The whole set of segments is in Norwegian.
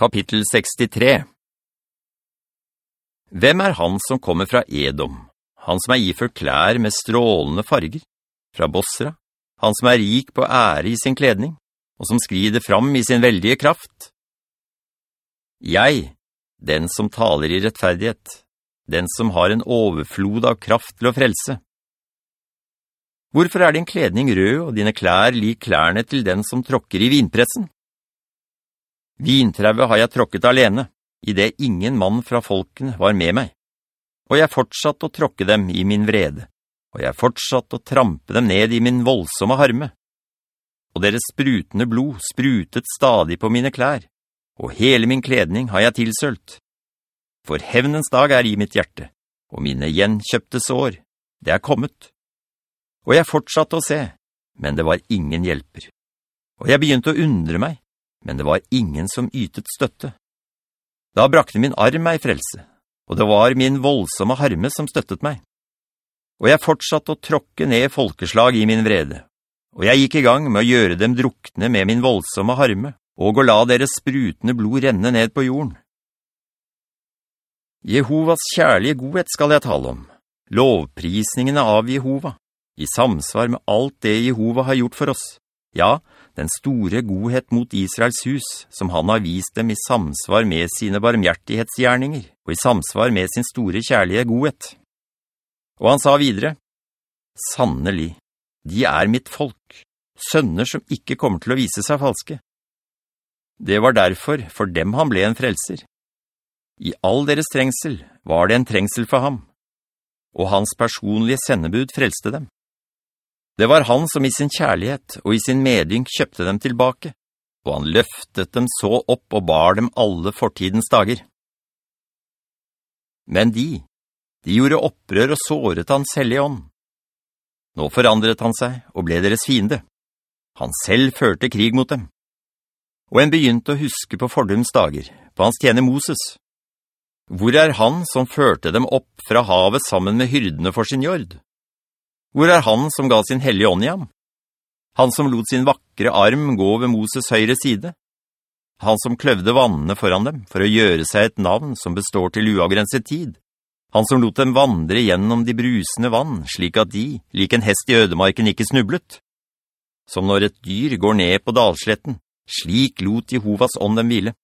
Kapittel 63 Hvem er han som kommer fra Edom? Han som er iført klær med strålende farger? Fra Bosra? Han som er rik på ære i sin kledning, og som skrider fram i sin veldige kraft? Jeg, den som taler i rettferdighet, den som har en overflod av kraft til å frelse. Hvorfor er din kledning rød og dine klær lik klærne til den som tråkker i vinpressen? Vintrauet har jeg tråkket alene, i det ingen mann fra folkene var med meg. Og jeg fortsatt å tråkke dem i min vrede, og jeg fortsatt å trampe dem ned i min voldsomme harme. Og deres sprutende blod sprutet stadig på mine klær, og hele min kledning har jeg tilsølt. For hevnens dag er i mitt hjerte, og mine gjenkjøpte sår, det er kommet. Og jeg fortsatte å se, men det var ingen hjelper. Og jeg begynte å undre meg, men det var ingen som ytet støtte. Da brakte min arm meg frelse, og det var min voldsomme harme som støttet meg. Og jeg fortsatte å tråkke ned folkeslag i min vrede, og jeg gikk i gang med å gjøre dem drukne med min voldsomme harme, og å la deres sprutende blod renne ned på jorden. Jehovas kjærlige godhet skal jeg tale om, lovprisningene av Jehova, i samsvar med alt det Jehova har gjort for oss. Ja, den store godhet mot Israels hus, som han har vist dem i samsvar med sine barmhjertighetsgjerninger, og i samsvar med sin store kjærlige godhet. Og han sa videre, «Sannelig, de er mitt folk, sønner som ikke kommer til å vise seg falske. Det var derfor for dem han ble en frelser. I all deres trengsel var det en trengsel for ham, og hans personlige sendebud frelste dem. Det var han som i sin kjærlighet og i sin medynk kjøpte dem tilbake, og han løftet dem så opp og bar dem alle fortidens dager. Men de, de gjorde opprør og såret hans hellige ånd. Nå forandret han seg og ble deres fiende. Han selv førte krig mot dem. Og en begynte å huske på fordums dager, på hans tjene Moses. Hvor er han som førte dem opp fra havet sammen med hyrdene for sin jord? Hvor er han som ga sin hellige ånd i ham? Han som lot sin vakre arm gå ved Moses høyre side? Han som kløvde vannene foran dem for å gjøre seg et navn som består til uavgrenset tid? Han som lot dem vandre gjennom de brusende vann, slik at de, lik en hest i ødemarken, ikke snublet? Som når et dyr går ned på dalsletten, slik lot Jehovas ånd dem hvile.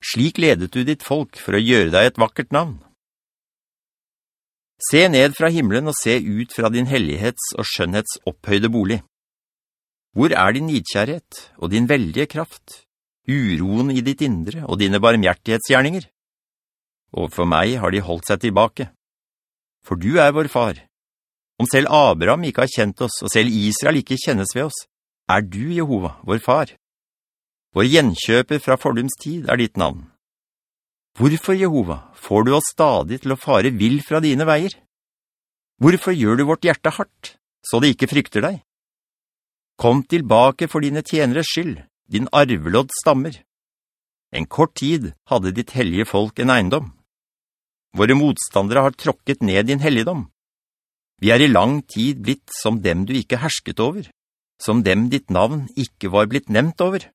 Slik ledet du ditt folk for å gjøre deg et vakkert navn. Se ned fra himmelen og se ut fra din hellighets og skjønnhets opphøyde bolig. Hvor er din nidkjærhet og din veldige kraft, uroen i ditt indre og dine barmhjertighetsgjerninger? Og for meg har de holdt seg tilbake. For du er vår far. Om selv Abraham ikke har kjent oss, og selv Israel ikke kjennes ved oss, er du, Jehova, vår far. Vår gjenkjøper fra fordums tid er ditt navn. Hvorfor, Jehova, får du oss stadig til å fare vill fra dine veier? Hvorfor gjør du vårt hjerte hardt, så det ikke frykter deg? Kom tilbake for dine tjeneres skyld, din arvelodd stammer. En kort tid hadde ditt hellige folk en eiendom. Våre motstandere har tråkket ned din helligdom. Vi er i lang tid blitt som dem du ikke hersket over, som dem ditt navn ikke var blitt nevnt over.